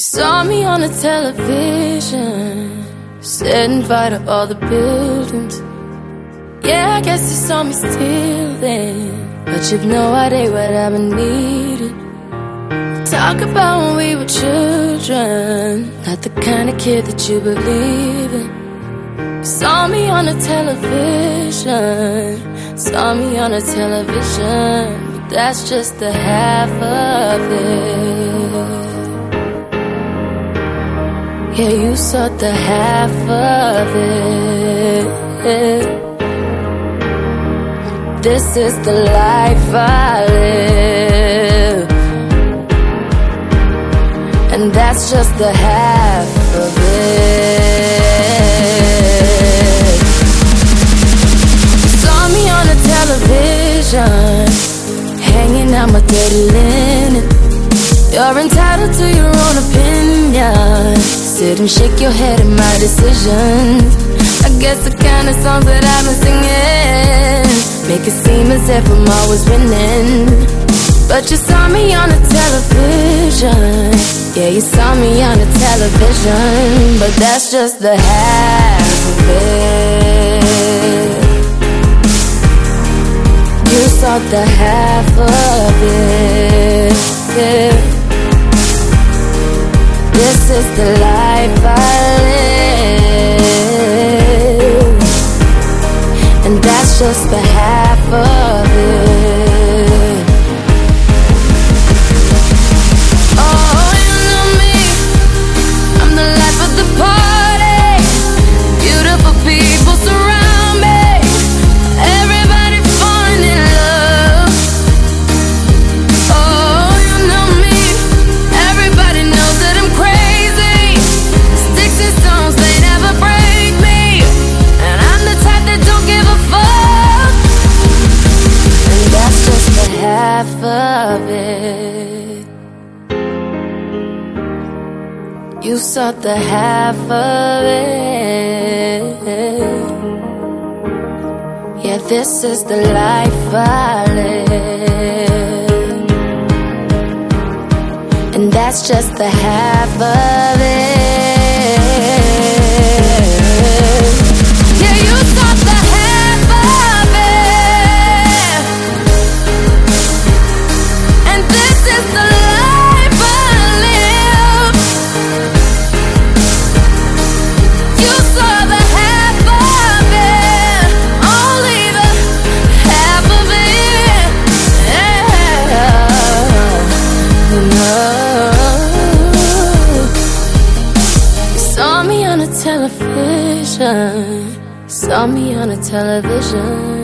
You saw me on the television, setting fire to all the buildings. Yeah, I guess you saw me still stealing, but you've no idea what I've been needing. Talk about when we were children, not the kind of kid that you believe in. You saw me on the television, saw me on the television, but that's just the half of it. Yeah, you saw the half of it. This is the life I live. And that's just the half of it. You saw me on the television, hanging out my dirty linen. You're entitled to your own opinion. Sit and shake your head at my decisions. I guess the kind of songs that I've been singing make it seem as if I'm always winning. But you saw me on the television. Yeah, you saw me on the television. But that's just the half of it. You saw the half of it. Yeah. This is the life I live. And that's just the half of it. Of it. You saw the half of it. Yeah, this is the life I live. And that's just the half of it. On a television, saw me on a television.